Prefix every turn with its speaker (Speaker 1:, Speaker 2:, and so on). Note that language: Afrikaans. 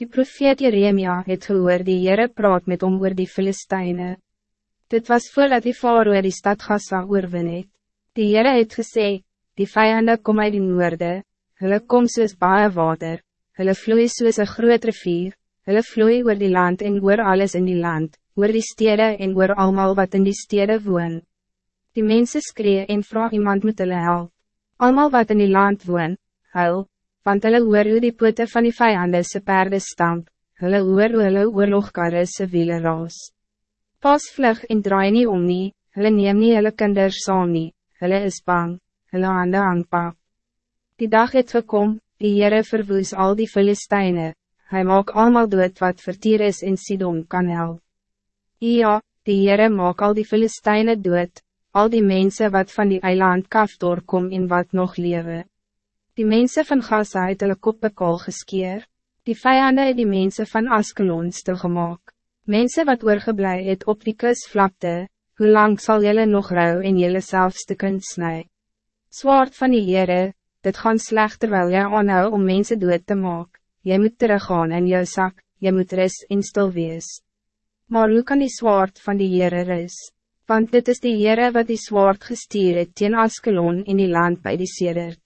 Speaker 1: Die profeet Jeremia het gehoor die Heere praat met hom oor die Filisteine. Dit was voordat die Faroe die stad Gaza oorwin het. Die Heere het gesê, die vijanden kom uit die noorde, hulle kom soos baie water, hulle vloei soos een groot rivier, hulle vloei oor die land en oor alles in die land, oor die stede en oor almal wat in die stede woon. Die mensen skree en vraag iemand moet hulle help. Almal wat in die land woon, huil, want hulle hoor hoe die pote van die vijanden se perde stamp, hulle hoor hoe hulle oorlogkarre se wiele raas. Pas vlug en draai nie om nie, hulle neem nie hulle kinders saam nie, hulle is bang, hulle hande aanpak. Die dag het gekom, die Heere verwoes al die Filisteine, hij maak allemaal dood wat vertier is in Sidon kan help. Ja, die Heere maak al die Filisteine dood, al die mensen wat van die eiland Kaftor kom en wat nog leven. Die mensen van Gaza het hulle koppe kool geskeer, die vijanden het die mensen van Askelon stilgemaak. Mensen wat oorgeblij het op die kusvlakte, hoe lang zal jullie nog rouw en jullie zelfs te kunnen snij? Zwaard van die Heere, dit gaan slecht terwijl jy aanhou om mensen dood te maak, jy moet teruggaan in jou zak, jy moet ris en stil wees. Maar hoe kan die zwaard van die Heere ris? Want dit is die Heere wat die zwaard gestuur het teen Askelon in die land bij die Sedert.